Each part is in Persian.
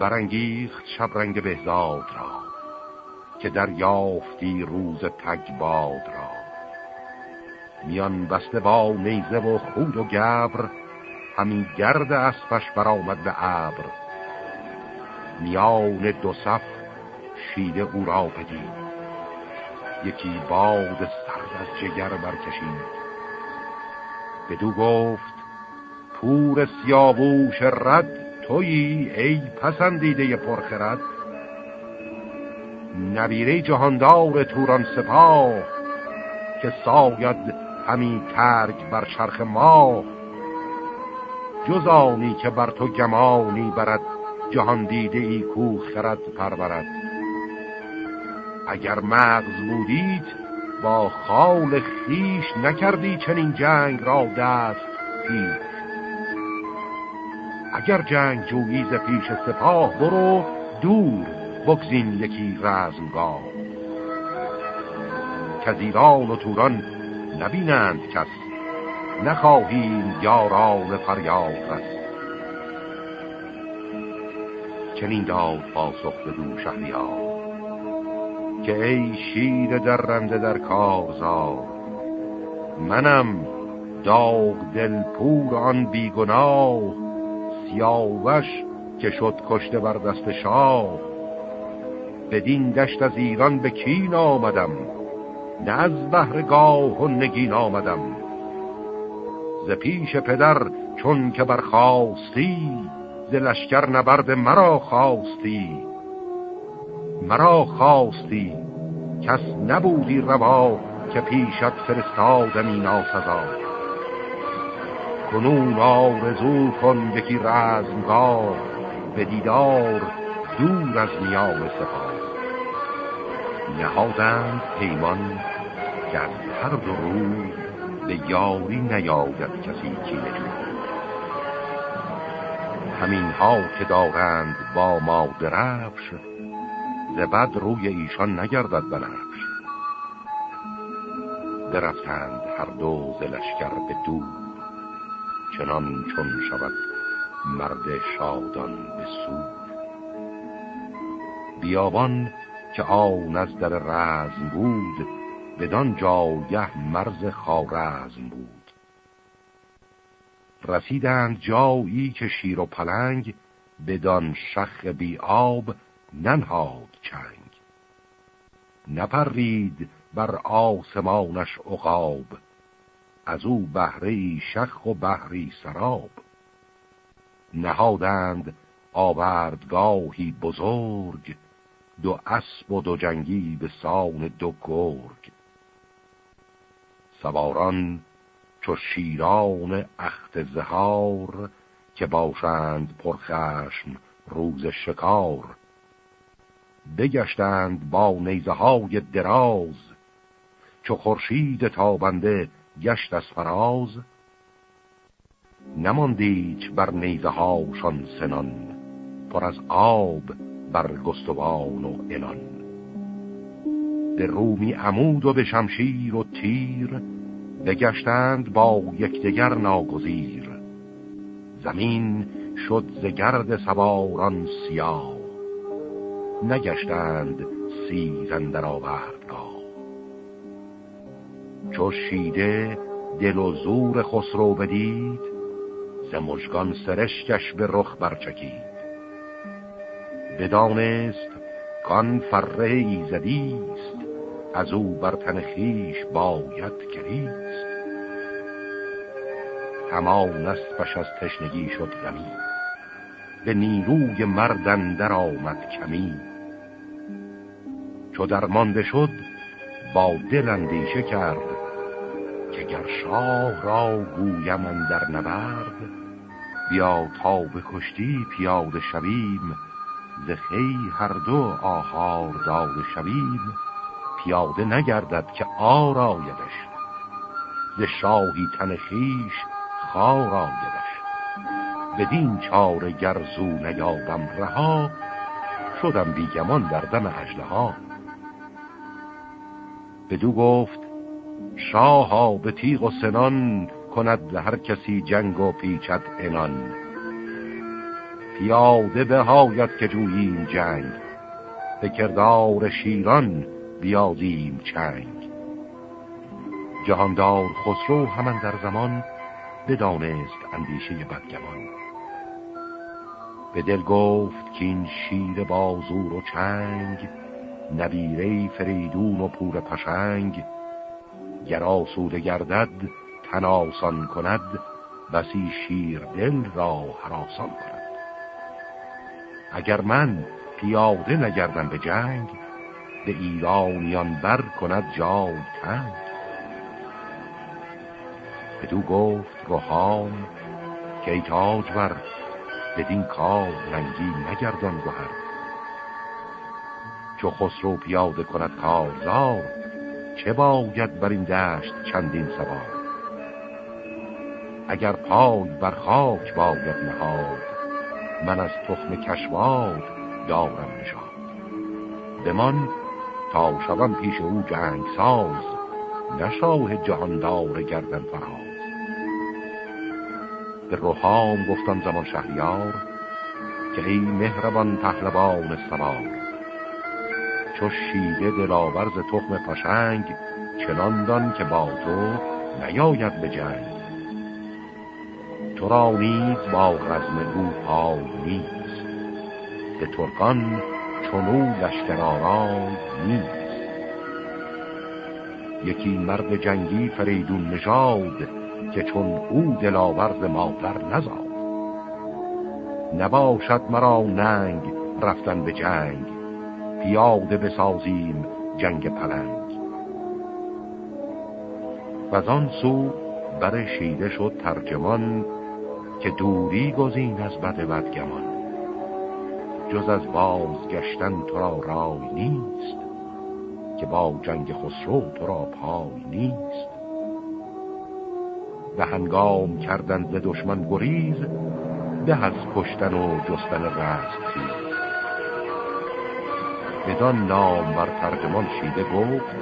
برانگیخت شبرنگ بهزاد را که در یافتی روز تگباد را. میان بسته با نیزه و خود و گبر همین گرد اسبش برآمد به ابر. میان دو صف شیده او را بدید. یکی باد سرد از جگر برکشید. بدو گفت پور سیاووش رد تویی ای پسندیده پرخرد. نبیره جهاندار توران سپاه که ساید همی ترگ بر چرخ ما. جز که بر تو گمانی برد جهان دیده ای کو خرد پرورد. اگر مغز بودید با خال خیش نکردی چنین جنگ را دست پیش اگر جنگ جویی ز پیش سپاه برو دور بگزین یکی رزمگاه. که و توران نبینند کس نخواهیم یاران فریاد رس. چنین داد پاسخ به دو شهریار که ای شیر در رنده در کارزار منم داغ دل پور آن بیگناه سیاوش که شد کشته بر دست شاه. بدین دشت از ایران به کین آمدم نه از بهرگاه و نگین آمدم. ز پیش پدر چون که برخواستی ز لشکر نبرد مرا خواستی. مرا خواستی کس نبودی روا که پیشت فرستادمی ناسزا. کنون آرزو کن یکی رزمگاه به دیدار دور از نیام سپاه. نهادند پیمان که هر دو روی به یاری نیاید کسی کینه همین ها که دارند با ما درفش زبد روی ایشان نگردد بنفش. درفتند هر دو زلشگر به دور. چنان چون شود مرد شادان به سود بیابان که آن از در رزم بود بدان جایه مرز خارزم بود. رسیدند جایی که شیر و پلنگ بدان شخ بی آب ننهاد چنگ. نپرید بر آسمانش عقاب از او بهری شخ و بهری سراب. نهادند آوردگاهی بزرگ دو اسب و دو جنگی به سان دو گرگ. سواران چو شیران اخت زهار که باشند پرخشم روز شکار. بگشتند با نیزه های دراز چو خورشید تابنده گشت از فراز نماندیچ بر نیزه هاشان سنان پر از آب بر گستوان و انان به رومی عمود و به شمشیر و تیر بگشتند با یکدیگر ناگزیر. زمین شد ز گرد سواران سیاه نگشتند سیر اندر چو شیده دل و زور خسرو بدید ز مژگان سرشکش به رخ برچکید. بدانست کان فره ایزدیست از او بر تن خیش باید کریست همان اسبش از تشنگی شد غمی به نیروی مردن در آمد کمی. چو درمانده شد با دل اندیشه کرد که گر شاه را گویم در نبرد بیا تا به کشتی پیاده شویم ز خی هر دو آهار داده شویم. پیاده نگردد که آرایدش ز شاهی تن خیش خار آیدش بدین چاره گرزو نیابم رها شدم بیگمان در دم اجده ها بدو گفت شاها به تیغ و سنان کند هر کسی جنگ و پیچد انان پیاده به هایت که جوییم جنگ به کردار شیران بیازیم چنگ. جهاندار خسرو همان در زمان بدانست اندیشه بدگمان. به دل گفت که این شیر بازور و چنگ نبیره فریدون و پور پشنگ گر آسوده گردد تناسان کند بسی شیر دل را حراسان کند. اگر من پیاده نگردم به جنگ به ایرانیان بر کند جای تنگ. بدو گفت روحان که ای تاجور بدین کار رنگی نگردان گوهر چو خسرو پیاده کند کارزار چه باید بر این دشت چندین سوار؟ اگر پای بر خاک باید نهاد من از تخم کشواد دارم نشاد. بمان تا شوم پیش او جنگ ساز نشاه جهاندار گردن فراز. به روحام گفتم زمان شهریار که ای مهربان پهلوان سوار. چو شیده دلاورز تخم پشنگ چنان دان که با تو نیاید به جنگ. تو را نیز با رزم او پای نیست به ترکان چونو لشکر آرای نیست. یکی مرد جنگی فریدون نژاد که چون او دلاورز مادر نزاد. نباشد مرا ننگ رفتن به جنگ. پیاده بسازیم جنگ پلنگ. و آن سو بر شیده شد ترجمان که دوری گزین از بد بدگمان. جز از بازگشتن تو را رای نیست که با جنگ خسرو تو را پای نیست. به هنگام کردن به دشمن گریز به از کشتن و جستن رست بدان نام بر ترجمان شیده گفت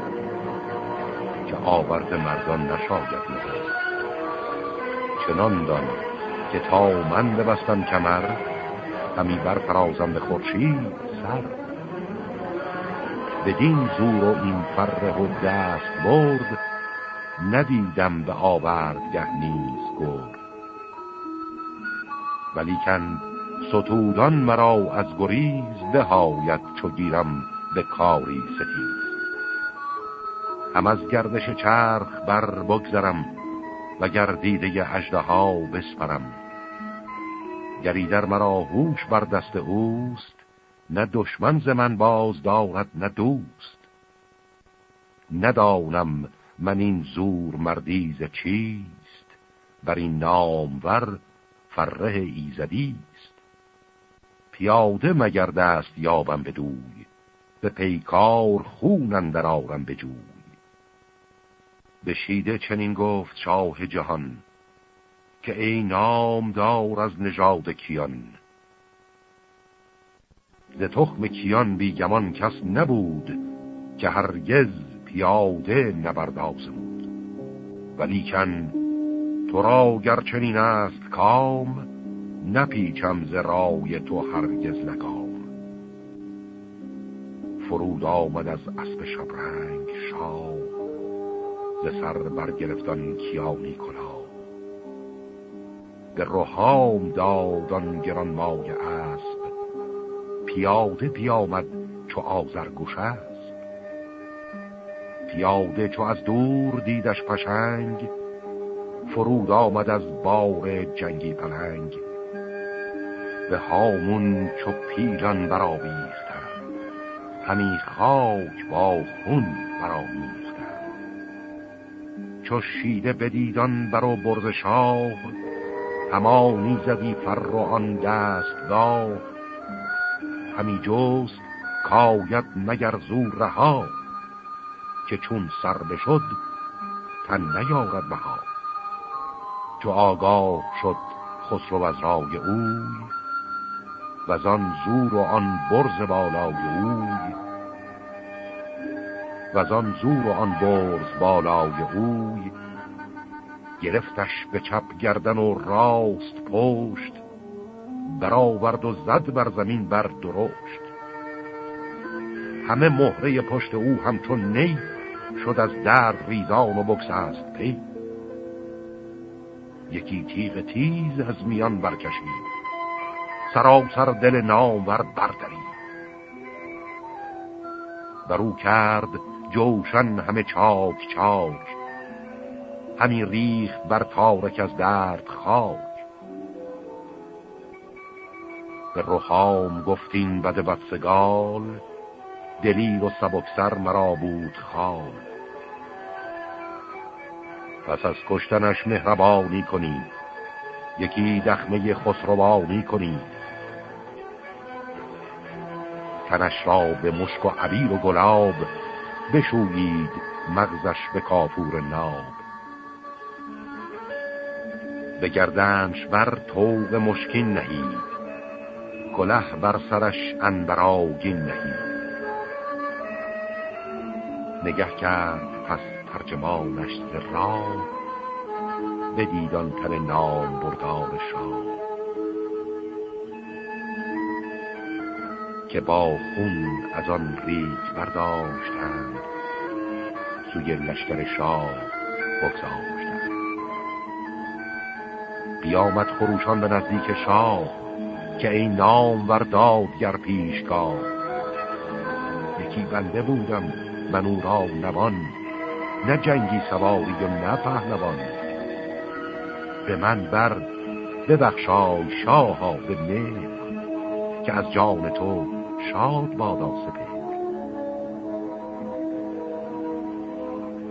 که آورد مردان نشاید نگفت چنان دانم که تا من ببستم کمر همی برفرازم به خورشید سر. بدین زور و این فره و دست برد ندیدم به آوردگه نیز گرد. ولیکن ستودان مرا از گریز بهایت چو گیرم به کاری ستیز. هم از گردش چرخ بر بگذرم و گردیده اجده ها بسپرم. گریدر مرا هوش بر دست اوست نه دشمن ز من باز دارد نه دوست. ندانم من این زور مردیز چیست بر این نامور فره ایزدیست پیاده مگر دست یابم بدوی به پیکار خون در آرم به جوی. به شیده چنین گفت شاه جهان که ای نام دار از نژاد کیان. ز تخم کیان بیگمان کس نبود که هرگز پیاده نبرداز بود ولیکن تو را گرچنین است کام نپیچم ز رای تو هرگز لگام فرود آمد از اسب شبرنگ شاه ز سر برگرفتان کیانی کلا به روحام دادان گران مای اسب پیاده بیامد چو آزرگوش است پیاده چو از دور دیدش پشنگ فرود آمد از بار جنگی پلنگ. به هامون چو پیلان برآویختن همی خاک با خون برآمیختن چو شیده بدیدان برو برز شاه همانی زدی فر و آن دستگاه. همی جست کاید مگر زور رها که چون سر بشد تن نیارد بها. چو آگاه شد خسرو از رای اوی و آن زور و آن برز بالای اوی و آن زور و آن برز بالای اوی گرفتش به چپ گردن و راست پشت برآورد و زد بر زمین بر درشت. همه مهره پشت او همچون نی شد از درد ریزان و بکس است پی. یکی تیغ تیز از میان برکشید. سراسر دل نامور بردرید برو کرد جوشن همه چاک چاک. همی ریخ بر تارک از درد خاک. به روحام گفتین بد بدسگال دلیر و سبکسر مرا بود خال. پس از کشتنش مهربانی کنید یکی دخمه خسروانی کنید تنش را به مشک و عبیر و گلاب بشویید مغزش به کافور ناب. به گردنش بر توق مشکین نهید کله بر سرش انبراگین نهید. نگه کرد پس ترجمانش را بدیدان تن نام بردار شاه. که با خون از آن ریگ برداشتند. سوی لشکر شاه بگذاشتند. بیامد خروشان به نزدیک شاه که این نام ورداد گر پیشگاه. یکی بنده بودم من او را نوان نه جنگی سواری و نه پهلوان. به من بر ببخشای شاها به مهر که از جان تو شاد بادا سپید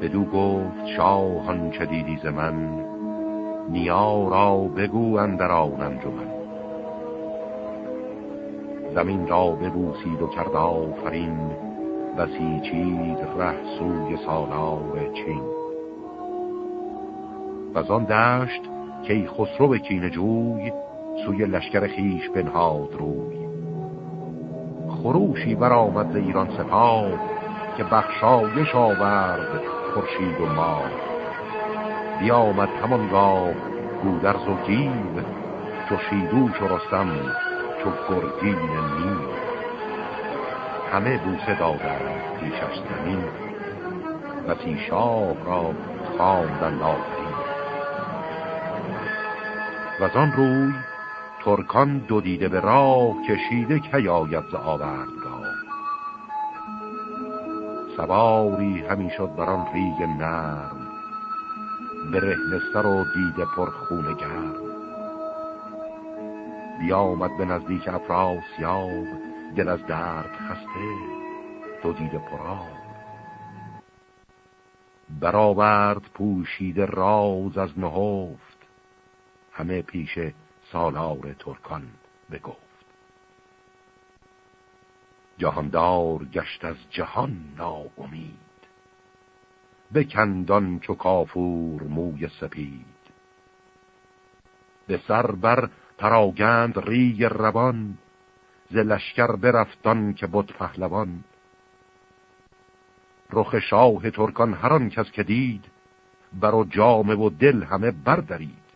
بدو گفت شاهان چه دیدی ز من نیا را بگو اندر آن انجمن. زمین را ببوسید و کرد آفرین بسیچید ره سوی سالار چین. و آن دشت که خسرو به کین جوی سوی لشکر خیش بنهاد روی. خروشی برآمد ایران سپاه که بخشایش آورد خورشید و ما بیامد همانگاه گودرز و گیو چو شیدوش و رستم چو گرگین نیم همه بوسه دادند پیشش زمین و شاه را خواندن آفرین. و آن روی ترکان دو دیده به راه کشیده که آید ز آوردگاه. سواری همی شد بر آن ریگ نرم به رهنستر و دیده پر خون گرم. بیامد به نزدیک افراسیاب دل از درد خسته دو دیده پراب برآورد پوشیده راز از نهفت همه پیش سالار ترکان بگفت. جهاندار گشت از جهان ناامید. بکندان چو کافور موی سپید. به سر بر پراگند ریگ روان ز لشکر برفتان که بود پهلوان. رخ شاه ترکان هران کس که دید بر جامه و دل همه بردارید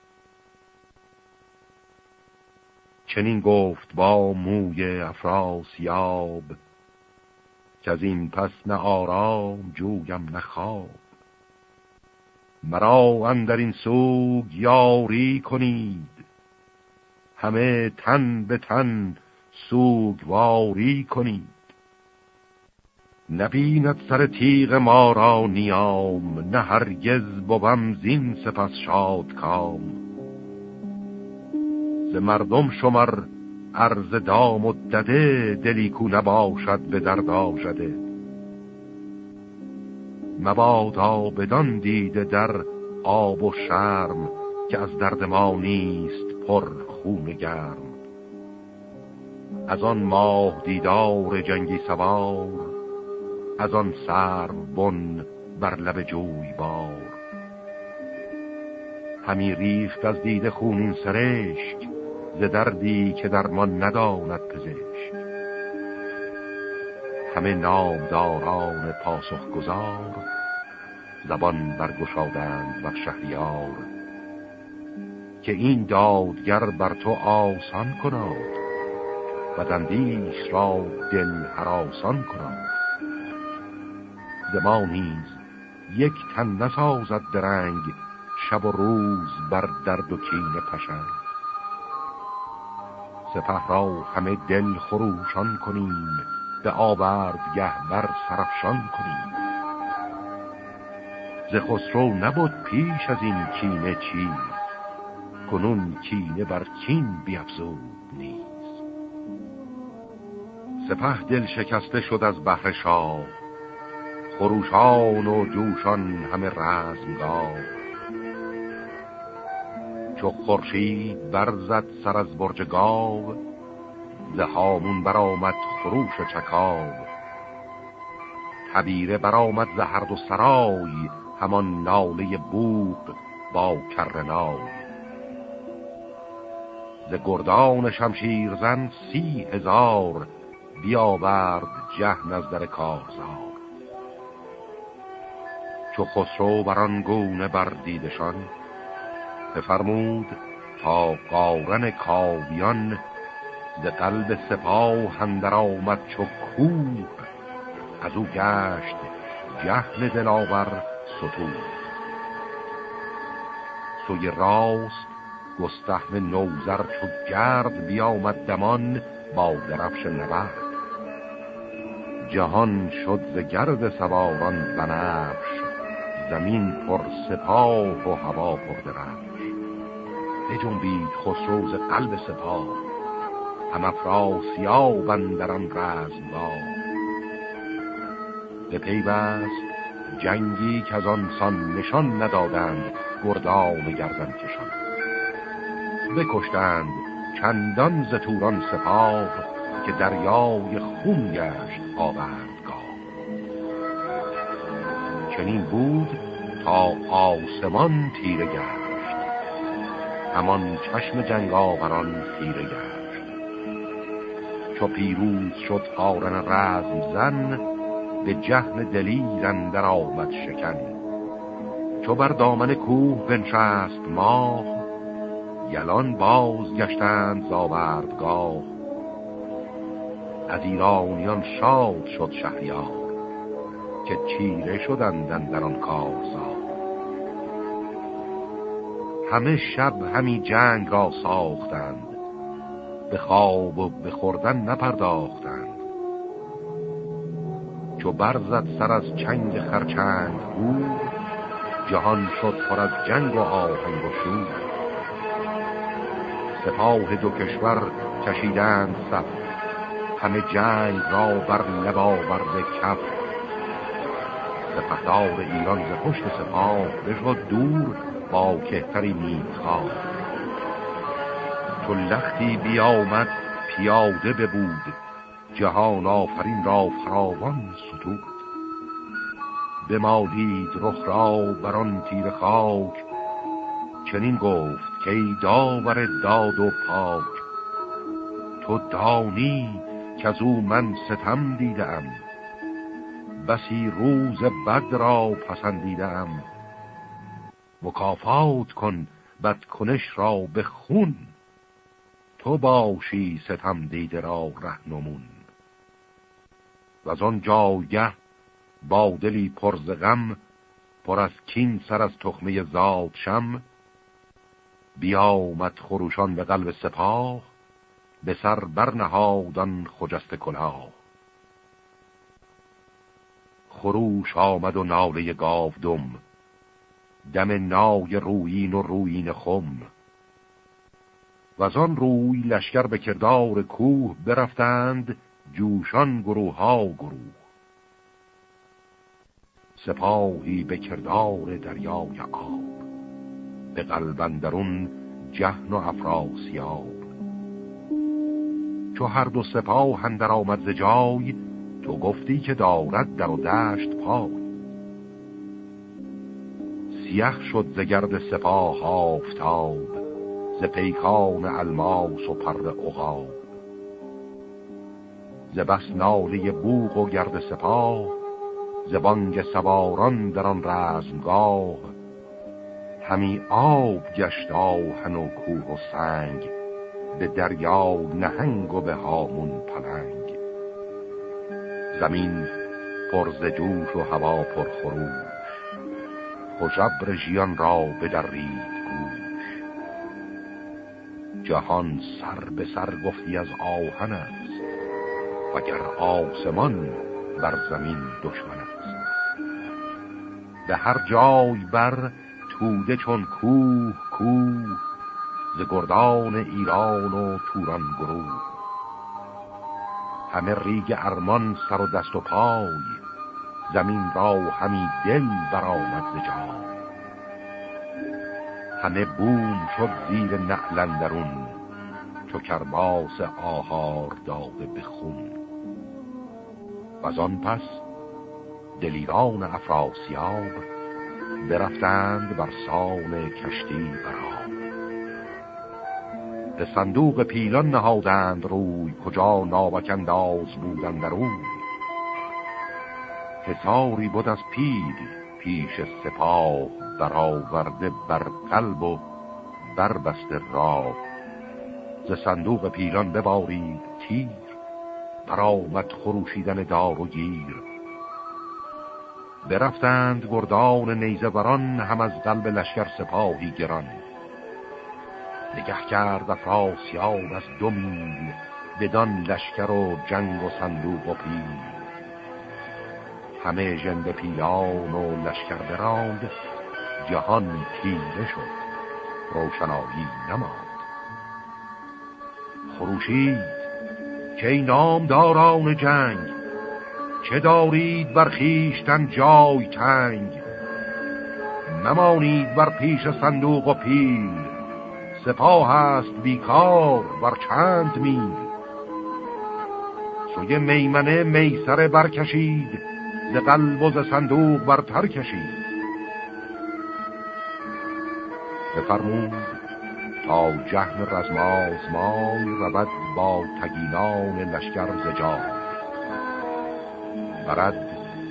چنین گفت با موی افراسیاب که از این پس نه آرام جویم نه خواب. مرا اندر این سوگ یاری کنید همه تن به تن سوگواری کنید. نبیند سر تیغ ما را نیام نه هرگز بوم زین سپس شاد کام ز مردم شمر عرض دام و دده دلی کو نباشد به درد آژده. مبادا بدان دیده در آب و شرم که از درد ما نیست پر خون گرم. از آن ماه دیدار جنگی سوار از آن سر بن بر لب جوی بار. همی ریخت از دیده خونین سرشک ز دردی که درمان نداند پزشک. همه نامداران پاسخ گذار زبان برگشادند بر شهریار. که این دادگر بر تو آسان کناد بدندیش را دل حراسان کناد. زما نیز یک تن نسازد درنگ شب و روز بر درد و کین پشنگ سپه را همه دل خروشان کنیم به آورد گه بر سرفشان کنیم. ز خسرو نبود پیش از این کینه چیز کنون کینه بر کین بیافزود نیز سپه دل شکسته شد از بحر شاه خروشان و جوشان همه رزمگاه. چو خورشید برزد سر از برج گاو ز هامون برآمد خروش و چکاو. تبیره برآمد ز هر دو سرای همان ناله بوق با کرنای ز گردان شمشیرزن سی هزار بیاورد جهن از در کارزار. چو خسرو بران گونه بردیدشان بفرمود تا قارن کاویان ز قلب سپاه هندر آمد چو کوه. از او گشت جهن دلاور ستون. سوی راست گستهم نوزر چو گرد بیامد دمان با درفش نبرد. جهان شد ز گرد سواران بنفش زمین پر سپاه و هوا پر درفش. بجنبید خسرو ز قلب سپاه. هم افراسیاب اندران رزمگاه. به پیوست جنگی که از آن سان نشان ندادند گردان گردن کشان. بکشتند چندان ز توران سپاه که دریای خون گشت آوردگاه. چنین بود تا آسمان تیره گشت. همان چشم جنگ آوران تیره گشت. چو پیروز شد قارن رزم زن به جهن دلیرن در آمد شکن. چو بر دامن کوه بنشست ماه یلان باز گشتند زاوردگاه از ایرانیان شاد شد شهریار که چیره شدندن در آن کارزار. همه شب همی جنگ را ساختند به خواب و به خوردن نپرداختند. چو برزد سر از چنگ خرچنگ بود جهان شد پر از جنگ و آهنگ و شور. سپاه دو کشور کشیدند صف همه جنگ را بر لبا برد کف. سپهدار ایران ز پشت سپاه بشد دور با کهتری میدخواه چو لختی بیامد پیاده ببود. جهان آفرین را فراوان ستود. بمالید رخ را بران تیر خاک. چنین گفت که ای داور داد و پاک. تو دانی که از او من ستم دیدم بسی روز بد را پسندیدم مکافات کن بدکنش را به خون. تو باشی ستم دیده را رهنمون. و از آن جایه با دلی پر غم پر از کین سر از تخمه زاد شم. بیامد خروشان به قلب سپاه به سر برنهادان خجست کلاه. خروش آمد و ناله گاو دم نای روین و روین خم. و از آن روی لشکر به کردار کوه برفتند جوشان گروه ها گروه. سپاهی به کردار دریای آب به قلبندرون جهن و افراسیاب. چو هر دو سپاه هندر آمد ز جای تو گفتی که دارد در و دشت پای. سیخ شد ز گرد سپاه آفتاب ز پیکان الماس و پر اغاب ز بس ناله بوغ و گرد سپاه ز بانگ سواران در آن رزمگاه. همی آب گشت آهن و کوه و سنگ به دریا نهنگ و به هامون پلنگ. زمین پرز جوش و هوا پر خروش خجبر ژیان را بدرید گوش. جهان سر به سر گفتی از آهن است وگر آسمان بر زمین دشمن است. به هر جای بر توده چون کوه کوه ز گردان ایران و توران گروه. همه ریگ ارمان سر و دست و پای زمین را همی دل برآمد ز جای همه بوم شد زیر نعلندرون چو کرباس آهار داده به خون. و آن پس دلیران افراسیاب برفتند بر سان کشتی برام به صندوق پیلان نهادند روی کجا ناوک انداز بودند روی حساری بود از پیل پیش سپاه برآورده بر قلب و بربسته راه. ز صندوق پیلان ببارید تیر برآمد خروشیدن دار و گیر. برفتند گردان نیزوران هم از قلب لشکر سپاهی گران. نگه کرد افراسیاب از دو میل بدان لشکر و جنگ و صندوق و پیل. همه جند پیلان و لشکر براند جهان تیره شد. روشنایی نماند. خروشید که این نام داران جنگ؟ چه دارید بر خیشتن جای تنگ؟ نمانید بر پیش صندوق و پیل سپاه است بیکار بر چند میل؟ سوی میمنه میسره برکشید ز قلب و ز صندوق برتر کشید. بفرمود تا جهن رزماز مای رود با تگینان لشکر زجا برد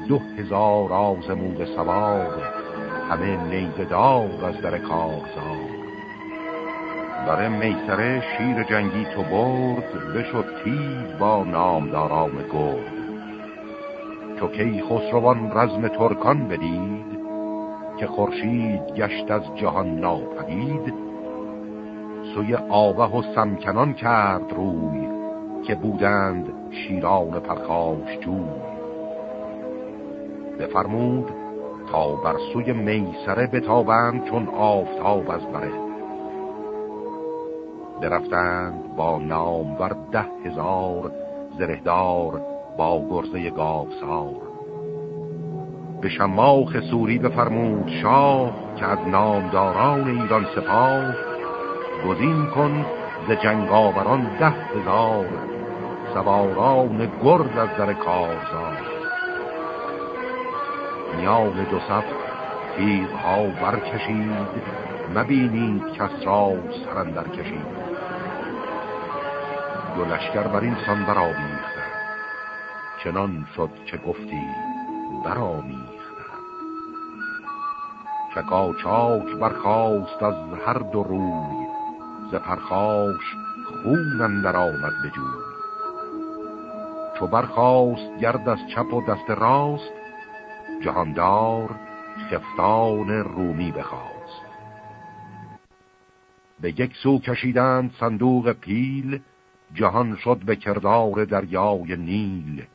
دو هزار آزمود سوار همه نیزدار از در کارزار. بر میسره شیر جنگی تو برد بشد تیز با نامداران گرد. چو کی خسروان رزم ترکان بدید که خورشید گشت از جهان ناپدید. سوی آوه و سمکنان کرد روی که بودند شیران پرخاش جوی. بفرمود تا بر سوی میسره بتابند چون آفتاب از بره. درفتند با نام بر ده هزار زرهدار با گرزه گاوسار. به شماخ سوری بفرمود شاه که از نامداران ایران سپاه گزین کن ز جنگاوران ده هزار سواران گرد از در کارزار. میان دو صف ها برکشید مبینید کس را سرندر کشید. دو لشکر بر این سان برآمیختند چنان شد که گفتی برآمیختند چکا چاک برخواست از هر دو روی ز پرخاش خون اندر آمد به جوی. چو برخواست گرد از چپ و دست راست جهاندار خفتان رومی بخواست. به یک سو کشیدند صندوق پیل جهان شد به کردار دریای نیل.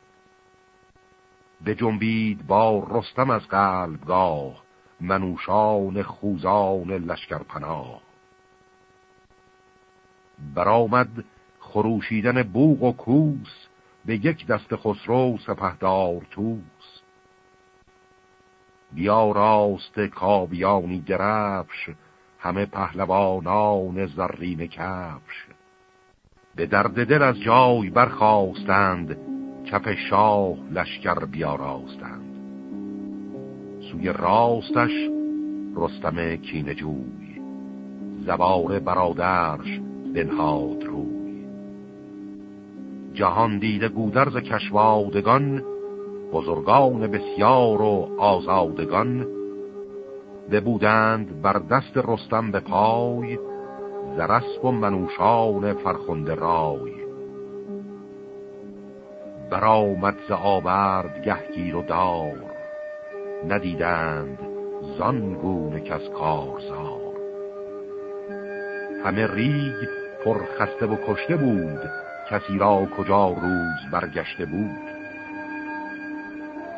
به جنبید با رستم از قلبگاه منوشان خوزان لشکر پناه برآمد خروشیدن بوغ و کوس به یک دست خسرو سپهدار توس بیا راست کابیانی درفش همه پهلوانان زرین کفش. به درد دل از جای برخواستند چپ شاه لشکر بیاراستند. سوی راستش رستم کینجوی زبار برادرش بنهاد روی. جهان دیده گودرز کشوادگان بزرگان بسیار و آزادگان بودند بر دست رستم به پای زرسب و منوشان فرخنده رای. برآمد ز آورد گهگیر و دار. ندیدند زان گونه کس کارزار. همه ریگ پر خسته و کشته بود کسی را کجا روز برگشته بود.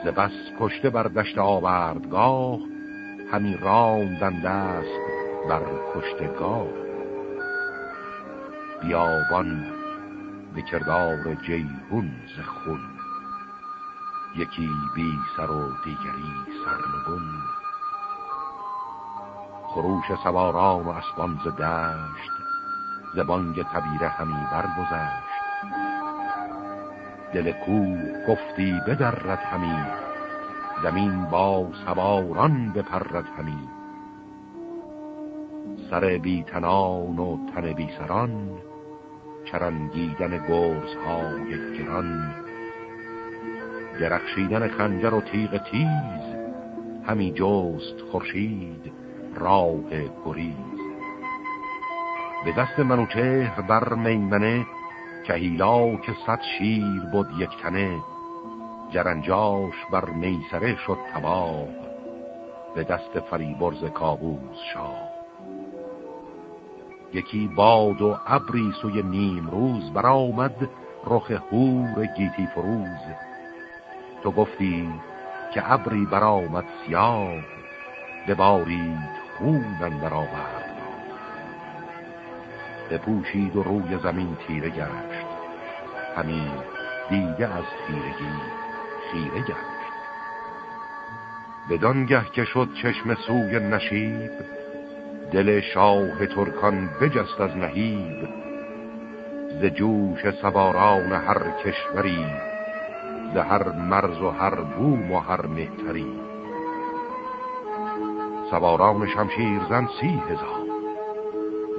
ز بس کشته بر دشت آوردگاه همی راندن دست بر کشتگاه. بیابان به کردار جیهون ز یکی بی سر و دیگری سرنگون. خروش سواران و اسبان ز دشت زبانگ تبیره همی برگذشت. دل کو گفتی بدرد همی زمین با سواران بپرد همی. سر بی تنان و تن بی سران چرنگیدن گرز های گران درخشیدن خنجر و تیغ تیز همی جست خورشید راه گریز. به دست منوچهر بر میمنه کهیلا که صد شیر بود یک تنه. جرنجاش بر نیسره شد تباه به دست فریبرز کابوس شاه. یکی باد و ابری سوی نیم روز برآمد رخ هور گیتی فروز. تو گفتی که ابری برآمد سیاه ببارید خون اندر آورد. بپوشید و روی زمین تیره گشت. همین دیده از تیرگی خیره گشت. بدانگه که شد چشم سوی نشیب دل شاه ترکان بجست از نهیب. ز جوش سواران هر کشوری ز هر مرز و هر بوم و هر مهتری. سواران شمشیر زن سی هزار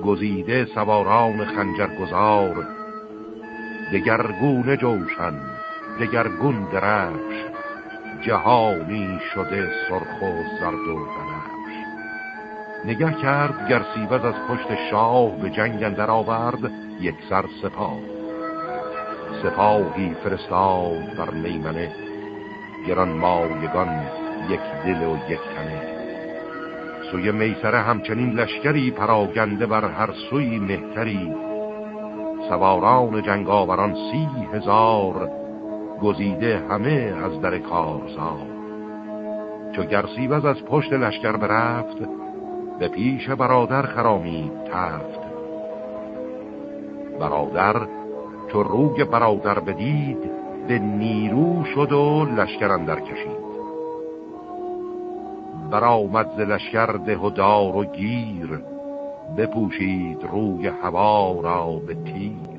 گزیده سواران خنجر گذار دگرگونه جوشن دگرگون درفش جهانی شده سرخ و زرد و بنفش نگه کرد گرسیوز از پشت شاه به جنگ اندر آورد یک سر سپاه. سپاهی فرستاد بر میمنه گران مایگان یک دل و یک تنه. سوی میسره همچنین لشکری پراگنده بر هر سوی مهتری. سواران جنگاوران سی هزار گزیده همه از در کارزار. چو گرسیوز از پشت لشکر برفت به پیش برادر خرامید تفت. برادر چو روگ برادر بدید به نیرو شد و لشکر اندر کشید. برآمد ز لشکر ده و دار و گیر بپوشید روی هوا را به تیر.